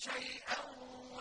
شَيْئًا